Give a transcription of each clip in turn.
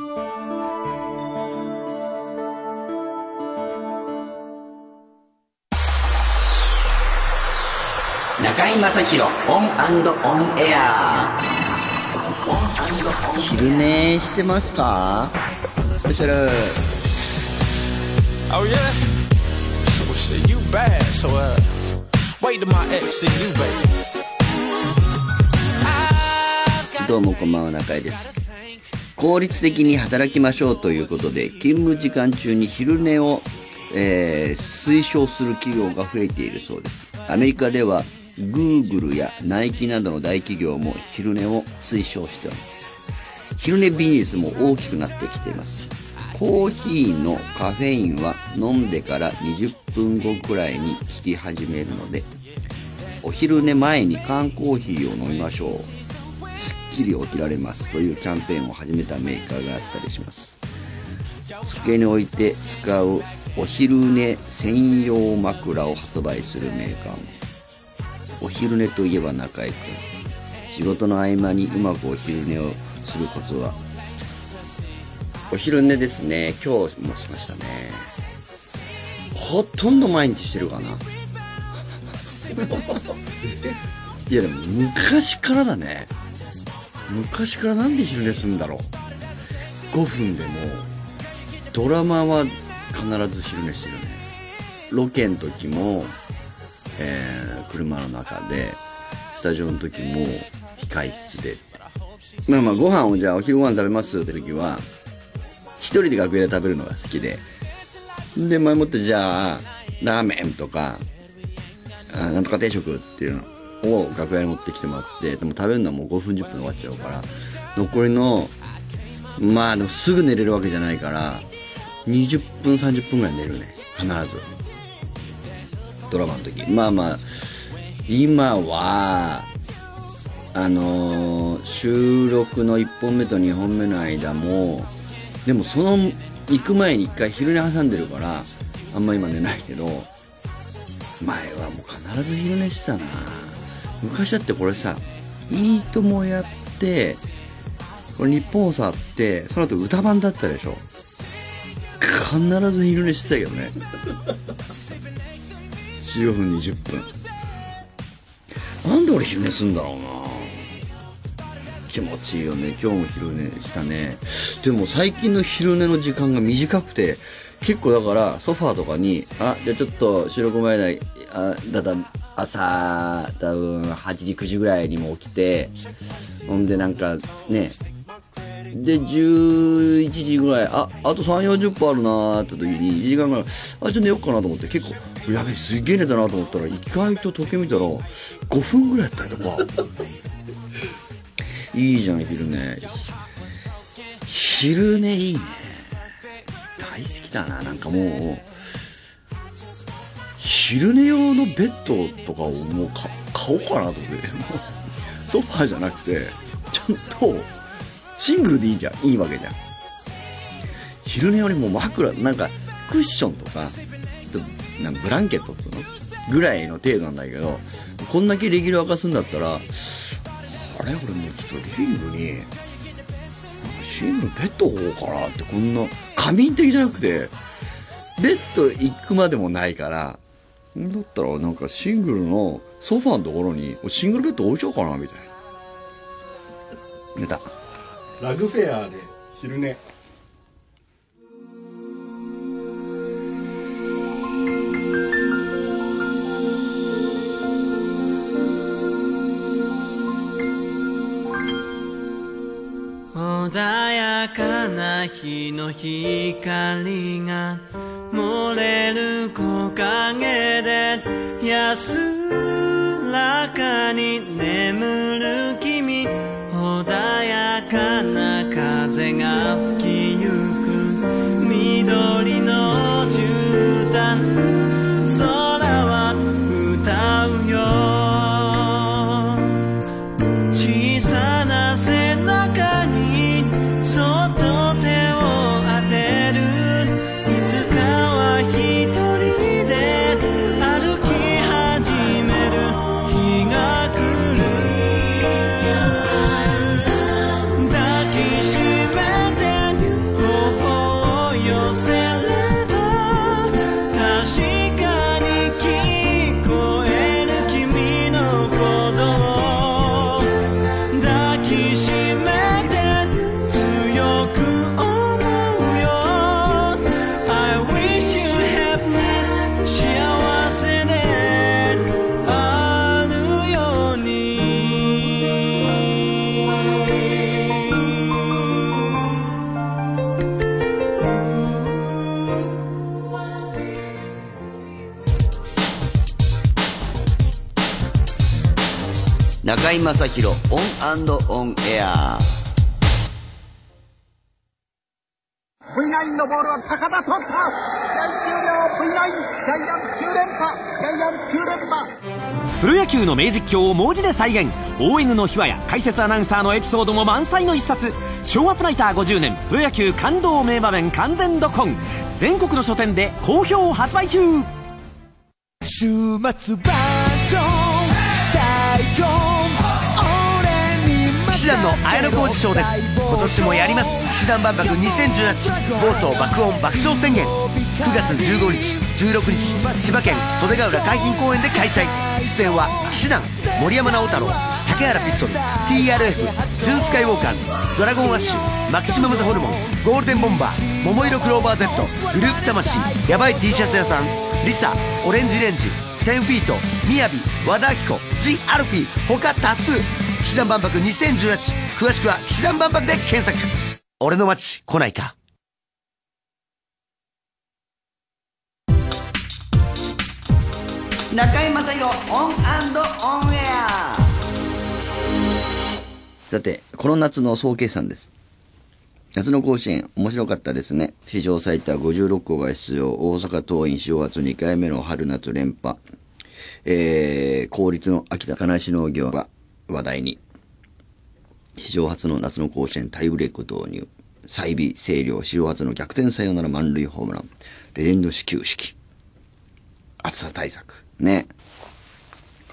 中居正広オンオンエア。ー昼寝してますか？スペシャル。どうもこんばんは中居です。効率的に働きましょうということで勤務時間中に昼寝を、えー推奨する企業が増えているそうです。アメリカでは Google やナイキなどの大企業も昼寝を推奨しております。昼寝ビジネスも大きくなってきています。コーヒーのカフェインは飲んでから20分後くらいに効き始めるのでお昼寝前に缶コーヒーを飲みましょう。きり起きられますというキャンペーンを始めたメーカーがあったりします。机に置いて使うお昼寝専用枕を発売するメーカーも。お昼寝といえば中居君。仕事の合間にうまくお昼寝をするコツは。お昼寝ですね。今日もしましたね。ほとんど毎日してるかな。いやでも昔からだね。昔からなんで昼寝するんだろう。5分でもドラマは必ず昼寝してるね。ロケの時も、えー車の中でスタジオの時も控室で。まあまあご飯をじゃあお昼ご飯食べますって時は一人で楽屋で食べるのが好きで。で前もってじゃあラーメンとかあなんとか定食っていうの。を楽屋に持ってきてもらってでも食べるのはもう5分10分で終わっちゃうから残りのまあでもすぐ寝れるわけじゃないから20分30分ぐらい寝るね必ず。ドラマの時。まあまあ今はあのー収録の1本目と2本目の間もでもその行く前に1回昼寝挟んでるからあんま今寝ないけど前はもう必ず昼寝してたな昔だってこれさ「いいとも」やってこれ日本を触ってその後歌番だったでしょ。必ず昼寝してたけどね。15分20分。なんで俺昼寝すんだろうな。気持ちいいよね。今日も昼寝したね。でも最近の昼寝の時間が短くて結構だからソファーとかにあじゃあちょっと収録前だあだだ朝多分8時9時ぐらいにも起きてほんでなんかね。で11時ぐらいああと3 4 0分あるなーって時に1時間ぐらいあちょっと寝ようかなと思って結構やべえすげえ寝たなと思ったら意外と時計見たら5分ぐらいやったりとか。いいじゃん昼寝。昼寝いいね。大好きだななんかもう。昼寝用のベッドとかをもう買おうかなと思って。も うソファーじゃなくてちゃんとシングルでいいじゃん。いいわけじゃん。昼寝よりも枕なんかクッションとかなんかブランケットっつうの？ぐらいの程度なんだけどこんだけレギュラー化すんだったらあれ？俺もうちょっとリビングになんかシングルベッドを置こうかなってこんな仮眠的じゃなくてベッド行くまでもないからだったらなんかシングルのソファーのところにシングルベッド置いちゃおうかなみたいな。寝た。ラグフェアで昼寝。穏やかな日の光が漏れる木陰で安らかに眠中居正広オンオンエア。V9 のボールは高田取った。試合終了 V9 ジャイアンツ9連覇ジャイアンツ9連覇。プロ野球の名実況を文字で再現。ON の秘話や解説アナウンサーのエピソードも満載の一冊。昭和プライター50年プロ野球感動名場面完全ドコン。全国の書店で好評発売中。週末バージョン騎士団の綾小路翔です。今年もやります。騎士団万博2018暴走爆音爆笑宣言。9月15日16日千葉県袖ヶ浦海浜公園で開催。出演は騎士団森山直太朗竹原ピストル TRF ジュンスカイウォーカーズドラゴンアッシュマキシマムザホルモンゴールデンボンバー桃色クローバー Z グループ魂ヤバい T シャツ屋さんリサオレンジレンジ10フィートみやび和田アキ子 G アルフィー他多数。氣志團万博2018詳しくは氣志團万博で検索俺の街来ないか中居正広オンオンエアさて、この夏の総決算です。夏の甲子園、面白かったですね。史上最多56校が出場、大阪桐蔭正月2回目の春夏連覇。えー、公立の秋田金足農業が話題に。史上初の夏の甲子園タイブレーク導入。再尾、星稜、史上初の逆転サヨナラ満塁ホームラン。レジェンド始球式。暑さ対策。ね。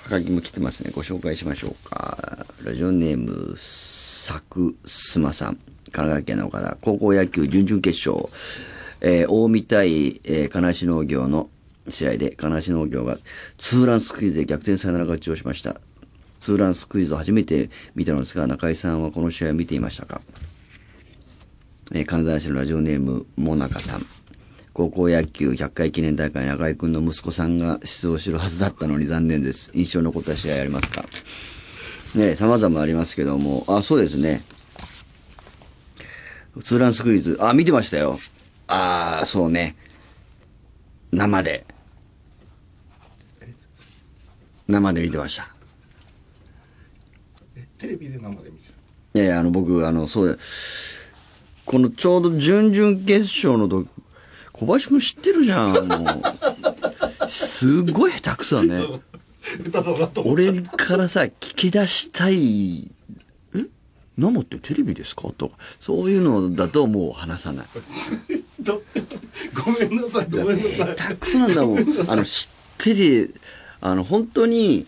はがきも来てますね。ご紹介しましょうか。ラジオネーム、サクスマさん。神奈川県の方。高校野球準々決勝。えー、大見対、えー、金足農業の試合で、金足農業がツーランスクイズで逆転サヨナラ勝ちをしました。ツーランスクイズを初めて見たのですが、中井さんはこの試合を見ていましたか？えー、金沢市のラジオネーム、もなかさん。高校野球100回記念大会中井くんの息子さんが出場するはずだったのに残念です。印象残った試合ありますか？ね様々ありますけども、あ、そうですね。ツーランスクイズ。あ、見てましたよ。あそうね。生で。生で見てました。テレビで生で見ていやいや、あの、僕、あの、そうだ、このちょうど準々決勝の時、小林くん知ってるじゃん、もう。すごい下手くそだね。俺からさ、聞き出したい、え？生ってテレビですか？とか、そういうのだともう話さない。どごめんなさいごめんなさい下手くそなんだもん。あの、知ってる、あの、本当に、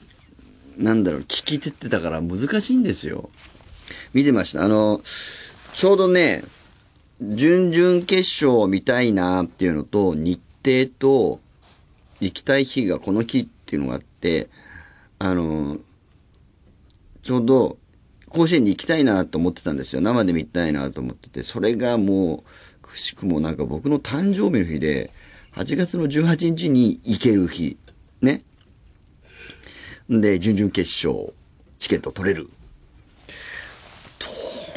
なんだろう、聞き手ってたから難しいんですよ。見てました。あの、ちょうどね、準々決勝を見たいなっていうのと、日程と、行きたい日がこの日っていうのがあって、あの、ちょうど、甲子園に行きたいなと思ってたんですよ。生で見たいなと思ってて、それがもう、くしくもなんか僕の誕生日の日で、8月の18日に行ける日。ね。で、準々決勝、チケット取れる。ど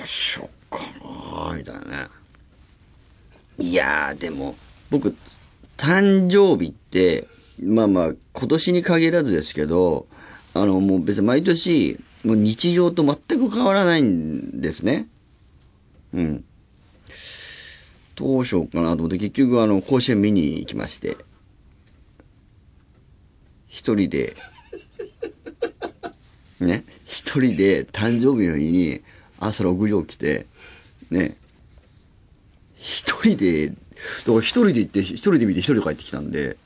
うしようかなみたいなね。いやー、でも、僕、誕生日って、まあまあ、今年に限らずですけど、あの、もう別に毎年、もう日常と全く変わらないんですね。うん。どうしようかなと思って、結局あの、甲子園見に行きまして、一人で、ね、一人で誕生日の日に朝6時起きて、ね、一人で、だから一人で行って、一人で見て一人で帰ってきたんで、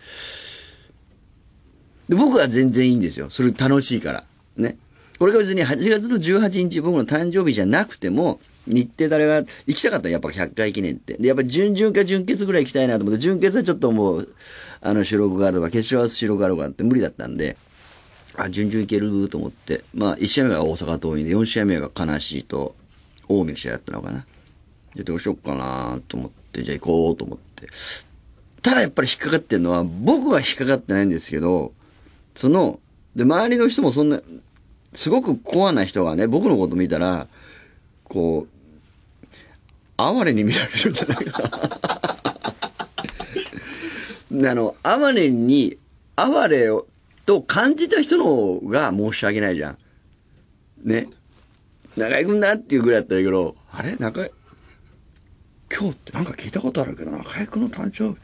で僕は全然いいんですよ。それ楽しいから。ね。これが別に8月の18日僕の誕生日じゃなくても、日程誰が行きたかったらやっぱ100回記念って。で、やっぱり準々か準決ぐらい行きたいなと思って、準決はちょっともう、あの、収録があるとか、決勝は収録があるとかって無理だったんで、あ、準々いけると思って、まあ、1試合目が大阪桐蔭で、4試合目が悲しいと、近江の試合だったのかな。じゃあどうしよっかなと思って、じゃあ行こうと思って。ただやっぱり引っかかってるのは、僕は引っかかってないんですけど、その、で、周りの人もそんな、すごくコアな人がね、僕のこと見たら、こう、哀れに見られるんじゃないかな。あの、哀れに、哀れを、と感じた人の方が申し訳ないじゃん。ね。中居くんだっていうぐらいだったんだけど、あれ？中居、今日ってなんか聞いたことあるけど、中居くんの誕生日、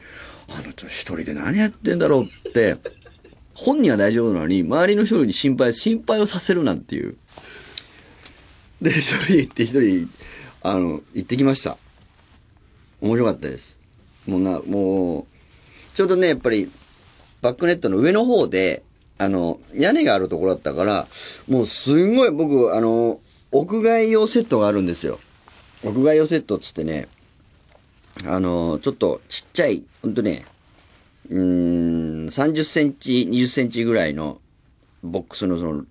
あの人一人で何やってんだろうって、本人は大丈夫なのに、周りの人に心配、心配をさせるなんていう。で、一人行って一人、あの、行ってきました。面白かったです。もうな、もう、ちょうどね、やっぱり、バックネットの上の方で、あの、屋根があるところだったから、もうすんごい僕、あの、屋外用セットがあるんですよ。屋外用セットっつってね、あの、ちょっとちっちゃい、ほんとね、うーん、30センチ、20センチぐらいのボックスのその、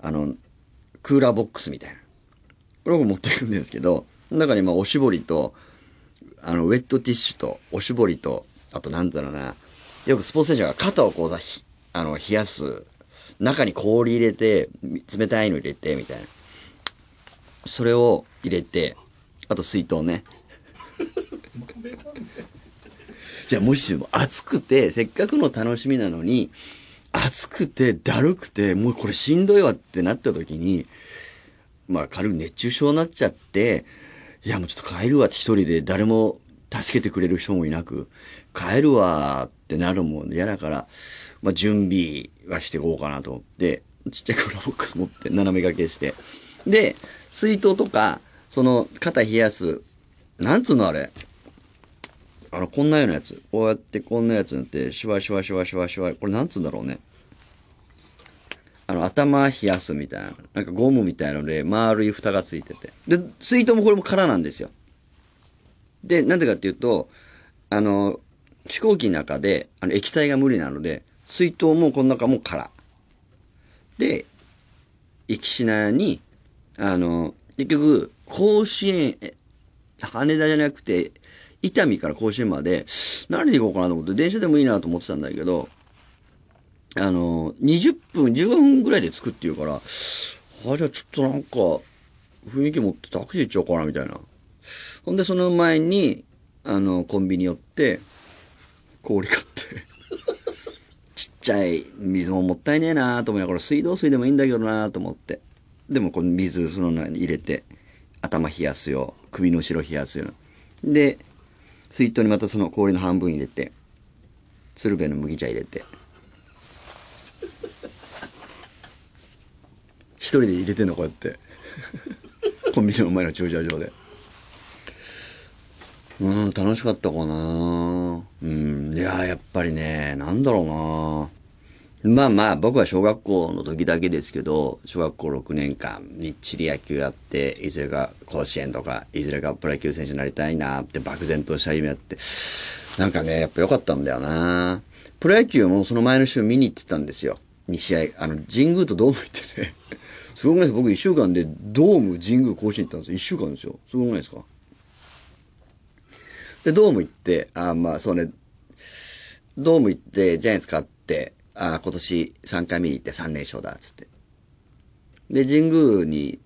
あの、クーラーボックスみたいな。これを持っていくんですけど、中にまあおしぼりと、あの、ウェットティッシュと、おしぼりと、あとなんだろうな、よくスポーツ選手が肩をこうさ、あの、冷やす、中に氷入れて、冷たいの入れて、みたいな。それを入れて、あと水筒ね。いや、もしも暑くて、せっかくの楽しみなのに、暑くて、だるくて、もうこれしんどいわってなった時に、まあ軽い熱中症になっちゃって、いやもうちょっと帰るわって一人で誰も助けてくれる人もいなく、帰るわってなるもん嫌だから、まあ準備はしていこうかなと思って、ちっちゃいクーラーボ持って斜め掛けして。で、水筒とか、その肩冷やす、なんつうのあれ？あの、こんなようなやつ。こうやってこんなやつになって、シュワシュワシュワシュワシュワ。これなんつうんだろうね。あの、頭冷やすみたいな。なんかゴムみたいので、丸い蓋がついてて。で、水筒もこれも空なんですよ。で、なんでかっていうと、あの、飛行機の中で、あの、液体が無理なので、水筒もこの中も空。で、行きしなに、あの、結局、甲子園、羽田じゃなくて、伊丹から甲子園まで、何で行こうかなと思って、電車でもいいなと思ってたんだけど、あの、20分、15分ぐらいで着くって言うから、あ、じゃあちょっとなんか、雰囲気持ってタクシー行っちゃおうかな、みたいな。ほんで、その前に、あの、コンビニ寄って、氷買って、ちゃい水ももったいねえなと思いながら、水道水でもいいんだけどなと思って。でも、この水、その中に入れて、頭冷やすよ、首の後ろ冷やすよ。で、水筒にまたその氷の半分入れて、鶴瓶の麦茶入れて、一人で入れてんのこうやって。コンビニの前の駐車場で。うん楽しかったかな。うん。いややっぱりねなんだろうな。まあまあ僕は小学校の時だけですけど小学校6年間みっちり野球やっていずれが甲子園とかいずれがプロ野球選手になりたいなって漠然とした夢やってなんかねやっぱ良かったんだよな。プロ野球もその前の週見に行ってたんですよ。2試合あの神宮とドーム行ってて。すごくないですか？僕1週間でドーム、神宮、甲子園行ったんですよ。1週間ですよ。すごくないですか？で、ドーム行って、あまあそうね、ドーム行って、ジャイアンツ勝って、あ今年3回目に行って3連勝だ、つって。で、神宮に、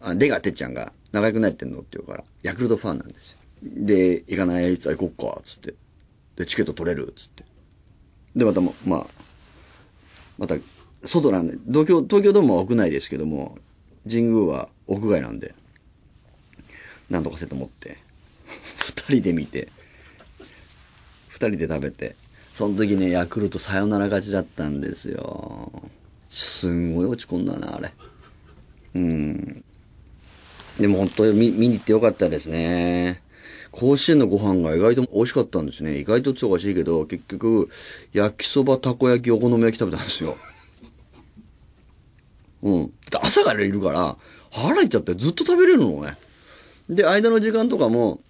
あ出川てっちゃんが、長居くなってんのって言うから、ヤクルトファンなんですよ。で、行かない、いつ行こっか、つって。で、チケット取れる、つって。で、またも、まあ、また、外なんで、東京、東京ドームは屋内ですけども、神宮は屋外なんで、なんとかせと思って、二人で見て、二人で食べて、その時ね、ヤクルトサヨナラ勝ちだったんですよ。すんごい落ち込んだな、あれ。うん。でも本当に見に行ってよかったですね。甲子園のご飯が意外と美味しかったんですね。意外とっておかしいけど、結局、焼きそば、たこ焼き、お好み焼き食べたんですよ。うん。朝からいるから、腹いっちゃってずっと食べれるのね。で、間の時間とかも、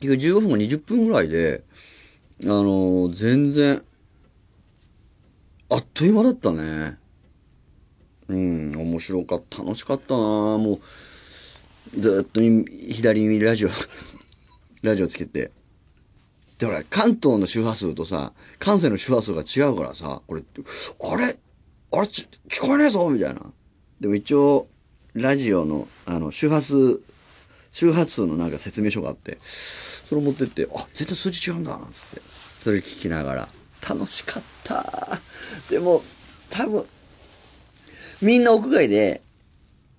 15分か20分ぐらいで、あのー全然、あっという間だったね。うん、面白かった。楽しかったなもう、ずっと左耳ラジオ、ラジオつけて。で、ほら、関東の周波数とさ、関西の周波数が違うからさ、これ、あれ？あれ？ち聞こえねえぞみたいな。でも一応、ラジオの、あの、周波数、周波数のなんか説明書があって、それ持ってって、あ、全然数字違うんだなんつって。それ聞きながら、楽しかった。でも、多分、みんな屋外で、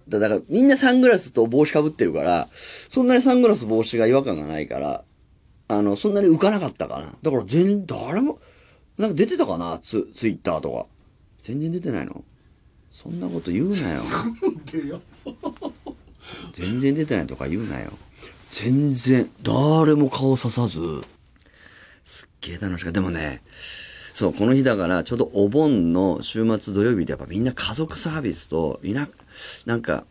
だからみんなサングラスと帽子かぶってるから、そんなにサングラス帽子が違和感がないから、あの、そんなに浮かなかったかな。だから全然、誰も、なんか出てたかなツ、ツイッターとか。全然出てないのそんなこと言うなよ。全然出てないとか言うなよ。全然、誰も顔ささず、すっげえ楽しかった。でもね、そう、この日だから、ちょうどお盆の週末土曜日でやっぱみんな家族サービスと、いな、なんか、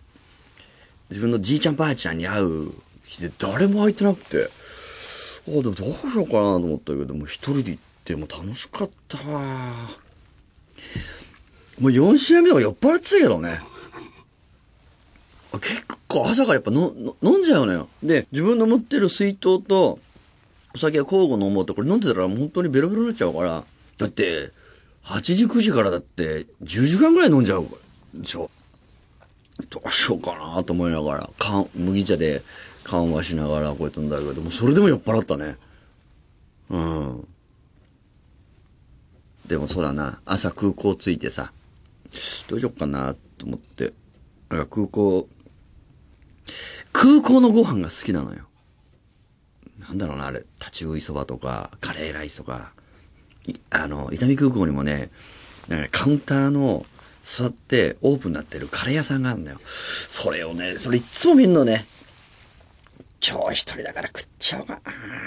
自分のじいちゃんばあちゃんに会う日で誰も空いてなくて、あ、でもどうしようかなと思ったけど、もう一人で行っても楽しかったわ。もう4試合目とか酔っ払ってたけどね。結構朝からやっぱのの飲んじゃうのよ。で、自分の持ってる水筒とお酒を交互飲もうと、これ飲んでたら本当にベロベロになっちゃうから。だって、8時9時からだって10時間ぐらい飲んじゃうでしょ。どうしようかなと思いながら、かん麦茶で緩和しながらこうやって飲んだけど、もそれでも酔っ払ったね。うん。でもそうだな、朝空港着いてさ、どうしよっかなと思って、空港、空港のご飯が好きなのよ。なんだろうな、あれ、立ち食いそばとか、カレーライスとか、あの、伊丹空港にもね、なんかカウンターの座ってオープンになってるカレー屋さんがあるんだよ。それをね、それいつも見んのね。今日一人だから食っちゃおうか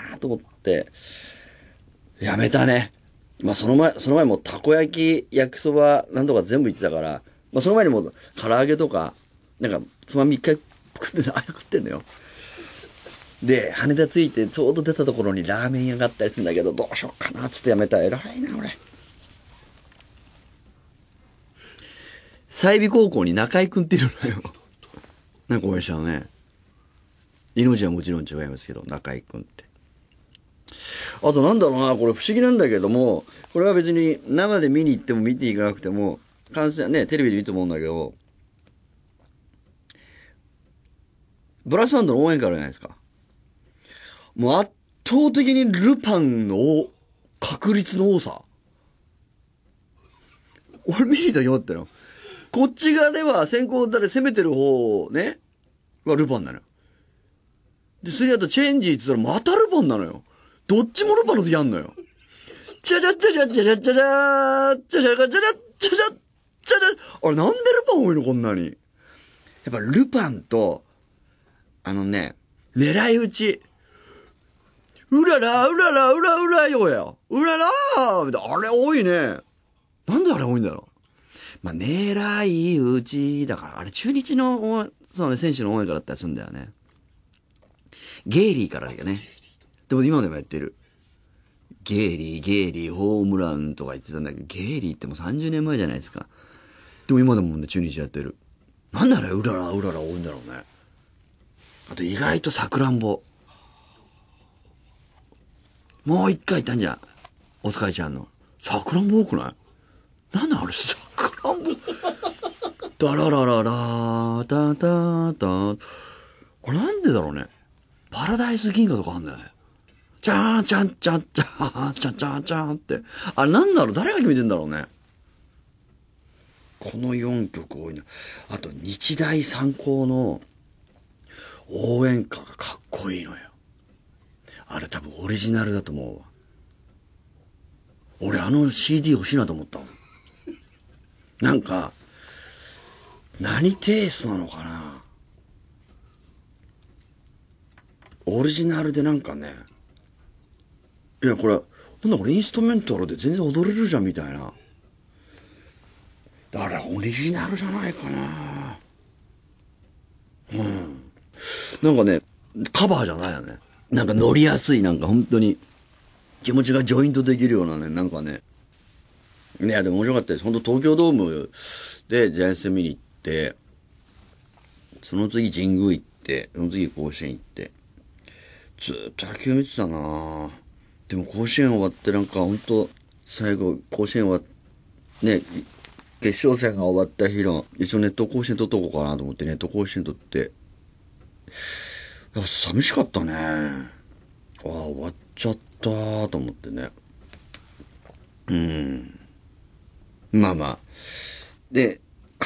なと思って、やめたね。まあその前、その前もたこ焼き、焼きそば、なんとか全部言ってたから、まあその前にも唐揚げとか、なんかつまみ一回食って、あ食ってんのよ。で、羽田着いてちょうど出たところにラーメン屋があったりするんだけど、どうしよっかなっつってやめた。偉いな、俺。済美高校に中井くんっているのよ。なんか応援したのね。命はもちろん違いますけど、中井くんって。あとなんだろうな、これ不思議なんだけども、これは別に生で見に行っても見ていかなくても、観戦ね、テレビで見ても思うんだけど、ブラスバンドの応援歌あるじゃないですか。もう圧倒的にルパンの確率の多さ。俺見に行ったったよ。こっち側では先行誰攻めてる方ね、はルパンなのよ。で、スリアウトチェンジって言ったらまたルパンなのよ。どっちもルパンの時あんのよ。チャチャチャチャチャチャチャチャチャチャチャチャチャチャチャチャチャあれなんでルパン多いのこんなに。やっぱルパンと、あのね、狙い撃ち。うらら、うらら、うらうらよや。うららあれ多いね。なんであれ多いんだろう。まあ、狙い撃ちだから、あれ中日の、そうね、選手の応援歌だったりするんだよね。ゲイリーからだよね。でも今でもやってる。ゲイリー、ゲイリー、ホームランとか言ってたんだけど、ゲイリーってもう30年前じゃないですか。でも今でもね、中日やってる。なんであれ、うらら、うらら多いんだろうね。あと意外とさくらんぼ。もう一回いたんじゃん。おつかいちゃんの。さくらんぼ多くない？なんだあれ、さくらんぼ？ダララララー、タタタこれなんでだろうね。パラダイス銀河とかあんだよね。チャーン、チャン、チャン、チャン、チャン、チャン、チャンって。あれなんだろう？誰が決めてんだろうね。この4曲多いな。あと、日大三高の応援歌がかっこいいのよ。あれ多分オリジナルだと思うわ。俺あの CD 欲しいなと思ったもん。なんか、何テイストなのかなオリジナルでなんかね、いやこれ、なんだこれインストメンタルで全然踊れるじゃんみたいな。だからオリジナルじゃないかなうん。なんかね、カバーじゃないよね。なんか乗りやすい、なんか本当に気持ちがジョイントできるようなね、なんかね。いや、でも面白かったです。本当東京ドームでジャイアンツ見に行って、その次神宮行って、その次甲子園行って、ずっと野球見てたなでも甲子園終わってなんか本当最後、甲子園終わっね、決勝戦が終わった日の、一応ネット甲子園取っとこうかなと思ってネット甲子園取って、寂しかったね。ああ、終わっちゃったと思ってね。うん。まあまあ。で、あ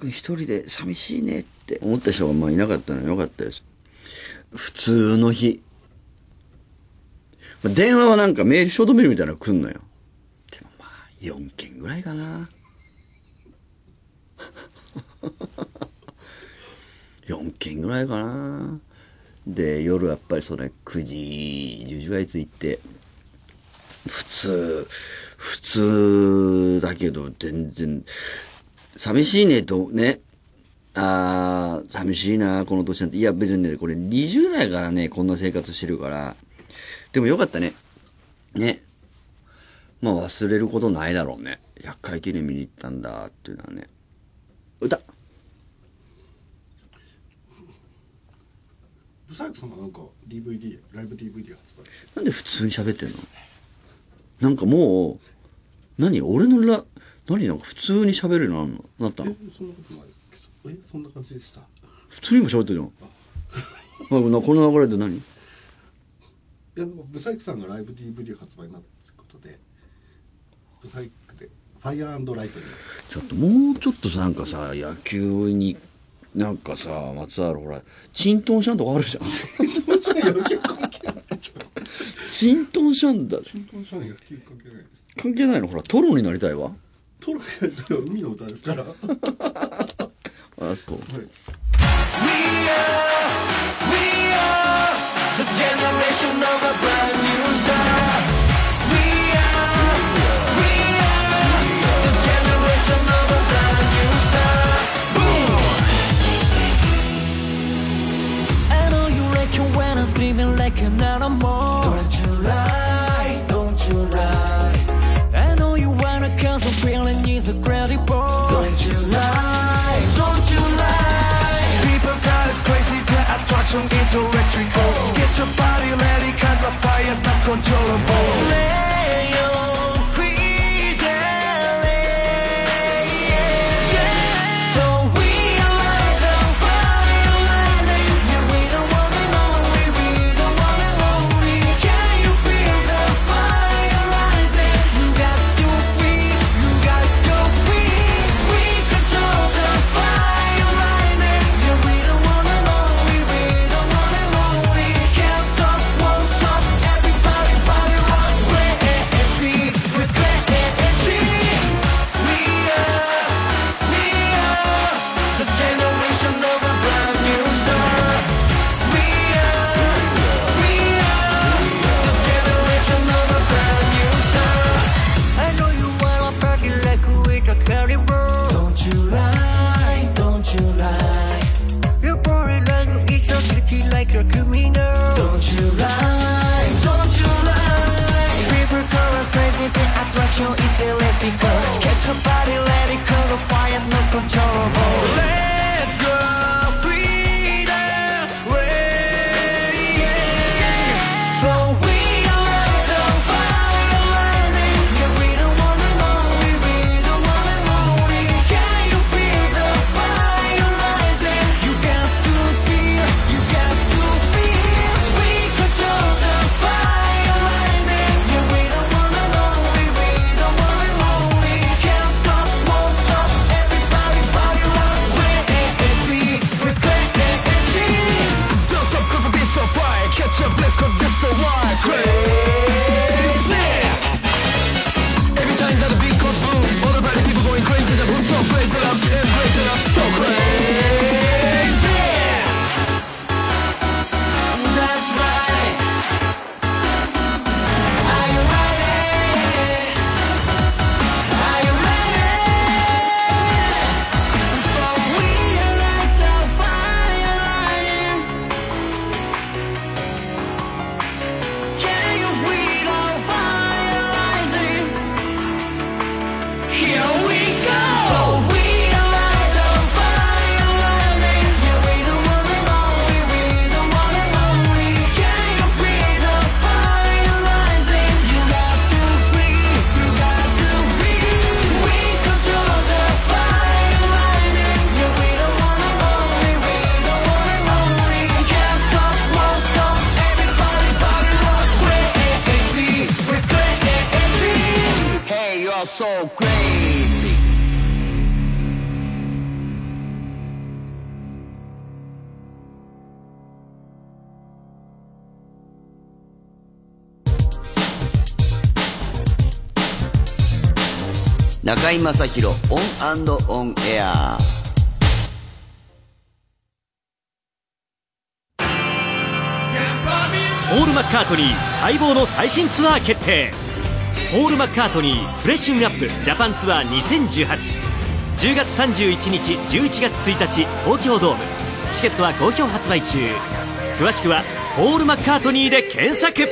君一人で寂しいねって思った人がまあいなかったのはよかったです。普通の日。まあ電話はなんかメール、ショートメールみたいなの来んのよ。でもまあ、4件ぐらいかな。4件ぐらいかな。で、夜やっぱりそれ9時、10時ぐらい着いて、普通、普通だけど全然、寂しいねとね、あー、寂しいな、この年なんて。いや、別にね、これ20代からね、こんな生活してるから。でもよかったね。ね。まあ忘れることないだろうね。100回記念見に行ったんだっていうのはね。歌ブサイクさんがなんか DVD ライブ DVD 発売。なんで普通に喋ってんの？なんかもう、何俺のラ、何なんか普通に喋るようになるの？なったえのそんなことないですけど。えそんな感じでした？普通に今喋ってるじゃん。この流れで何？いやブサイクさんがライブ DVD 発売になったことでブサイクでファイアーライトに。ちょっともうちょっとさなんかさ野球になんかさ松原ほらチントンシャンとかあるじゃん。チントンシャンだ。新婚者に野球関係ないです。関係ないの？ほらトロになりたいわ。トロ海の歌ですから。は いあそう。The highest, not controllable. 中居正広オンオンエア。ポール・マッカートニー待望の最新ツアー決定。ポール・マッカートニーフレッシュンアップジャパンツアー201810月31日11月1日東京ドーム。チケットは好評発売中。詳しくはポール・マッカートニーで検索。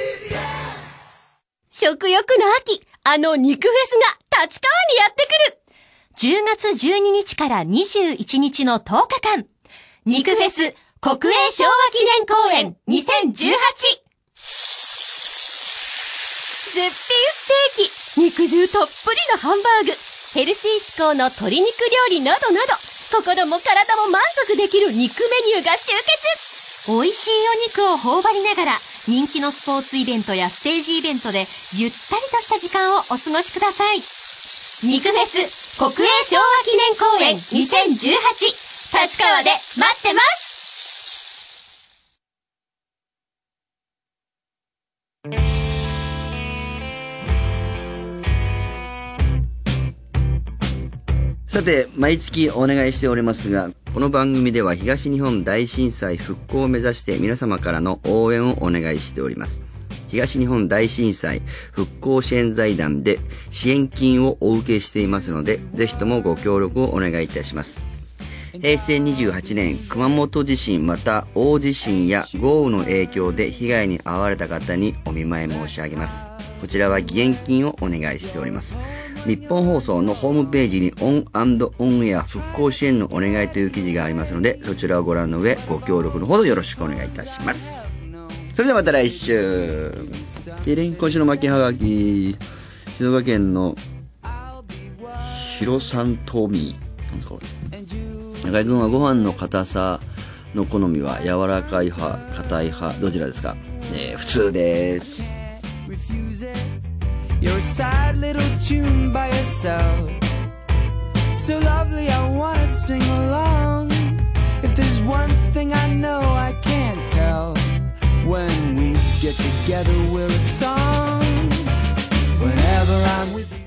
食欲の秋、あの肉フェスが立川にやってくる !10 月12日から21日の10日間、肉フェス国営昭和記念公演2018絶品ステーキ、肉汁たっぷりのハンバーグ、ヘルシー志向の鶏肉料理などなど、心も体も満足できる肉メニューが集結美味しいお肉を頬張りながら、人気のスポーツイベントやステージイベントで、ゆったりとした時間をお過ごしください。肉フェス国営昭和記念公演2018立川で待ってますさて、毎月お願いしておりますが、この番組では東日本大震災復興を目指して皆様からの応援をお願いしております。東日本大震災復興支援財団で支援金をお受けしていますので、ぜひともご協力をお願いいたします。平成28年熊本地震また大地震や豪雨の影響で被害に遭われた方にお見舞い申し上げます。こちらは義援金をお願いしております。ニッポン放送のホームページにオンオンエア復興支援のお願いという記事がありますので、そちらをご覧の上、ご協力のほどよろしくお願いいたします。それではまた来週。エレン今週の巻きはがき、静岡県の広さんとみ。なんですかこれ。中居君はご飯の硬さの好みは柔らかい派、硬い派、どちらですかえー、普通です。You're a sad little tune by yourself. So lovely, I wanna sing along. If there's one thing I know I can't tell, when we get together, we're a song. Whenever I'm with you.